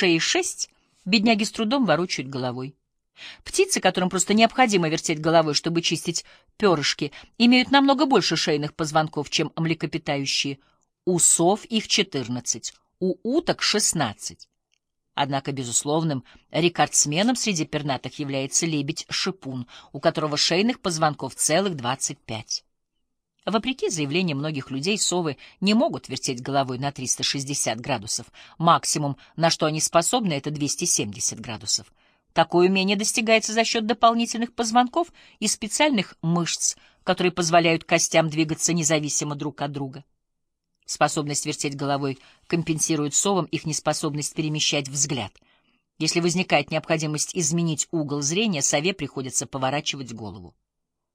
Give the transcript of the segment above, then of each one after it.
шее шесть, бедняги с трудом ворочают головой. Птицы, которым просто необходимо вертеть головой, чтобы чистить перышки, имеют намного больше шейных позвонков, чем млекопитающие. У сов их 14, у уток — 16. Однако безусловным рекордсменом среди пернатых является лебедь-шипун, у которого шейных позвонков целых 25. Вопреки заявлениям многих людей, совы не могут вертеть головой на 360 градусов. Максимум, на что они способны, это 270 градусов. Такое умение достигается за счет дополнительных позвонков и специальных мышц, которые позволяют костям двигаться независимо друг от друга. Способность вертеть головой компенсирует совам их неспособность перемещать взгляд. Если возникает необходимость изменить угол зрения, сове приходится поворачивать голову.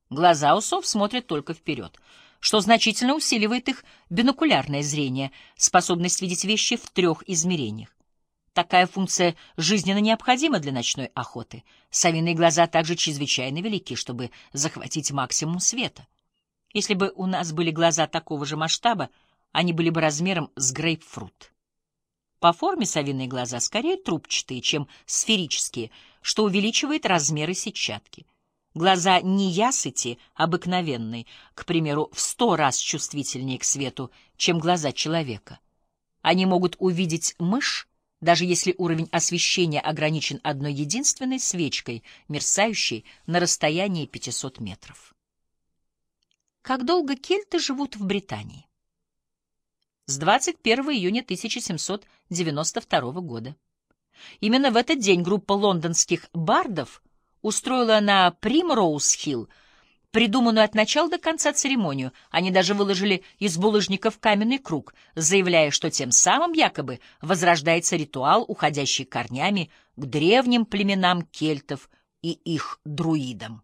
Глаза у сов смотрят только вперед, что значительно усиливает их бинокулярное зрение, способность видеть вещи в трех измерениях. Такая функция жизненно необходима для ночной охоты. Совиные глаза также чрезвычайно велики, чтобы захватить максимум света. Если бы у нас были глаза такого же масштаба, они были бы размером с грейпфрут. По форме совиные глаза скорее трубчатые, чем сферические, что увеличивает размеры сетчатки. Глаза неясыти, обыкновенные, к примеру, в сто раз чувствительнее к свету, чем глаза человека. Они могут увидеть мышь, даже если уровень освещения ограничен одной единственной свечкой, мерцающей на расстоянии 500 метров. Как долго кельты живут в Британии? С 21 июня 1792 года. Именно в этот день группа лондонских бардов — устроила на Примроуз-Хилл придуманную от начала до конца церемонию. Они даже выложили из булыжников каменный круг, заявляя, что тем самым якобы возрождается ритуал, уходящий корнями к древним племенам кельтов и их друидам.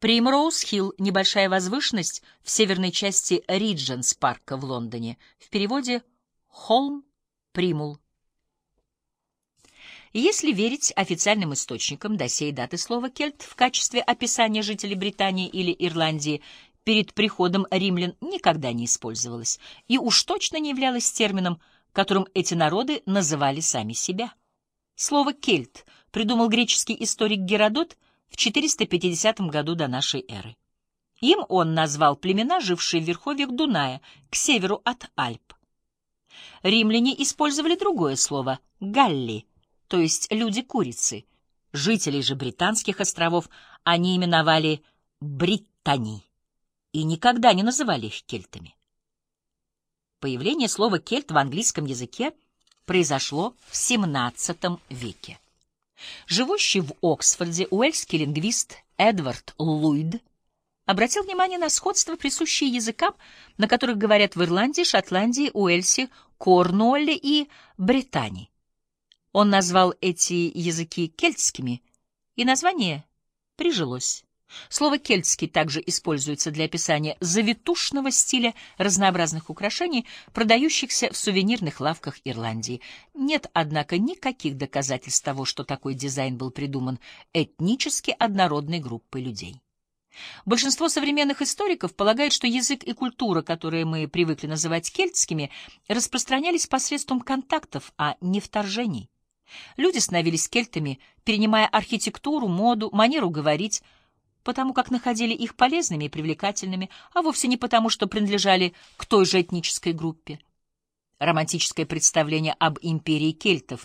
Примроуз-Хилл — небольшая возвышенность в северной части Ридженс-парка в Лондоне. В переводе «Холм Примул». Если верить официальным источникам, до сей даты слово «кельт» в качестве описания жителей Британии или Ирландии перед приходом римлян никогда не использовалось и уж точно не являлось термином, которым эти народы называли сами себя. Слово «кельт» придумал греческий историк Геродот в 450 году до нашей эры. Им он назвал племена, жившие в верховьях Дуная, к северу от Альп. Римляне использовали другое слово «галли», то есть люди-курицы. Жителей же британских островов они именовали Британи и никогда не называли их кельтами. Появление слова «кельт» в английском языке произошло в XVII веке. Живущий в Оксфорде уэльский лингвист Эдвард Ллойд обратил внимание на сходство, присущие языкам, на которых говорят в Ирландии, Шотландии, Уэльсе, Корнуолле и Британии. Он назвал эти языки кельтскими, и название прижилось. Слово «кельтский» также используется для описания завитушного стиля разнообразных украшений, продающихся в сувенирных лавках Ирландии. Нет, однако, никаких доказательств того, что такой дизайн был придуман этнически однородной группой людей. Большинство современных историков полагают, что язык и культура, которые мы привыкли называть кельтскими, распространялись посредством контактов, а не вторжений. Люди становились кельтами, перенимая архитектуру, моду, манеру говорить, потому как находили их полезными и привлекательными, а вовсе не потому, что принадлежали к той же этнической группе. Романтическое представление об империи кельтов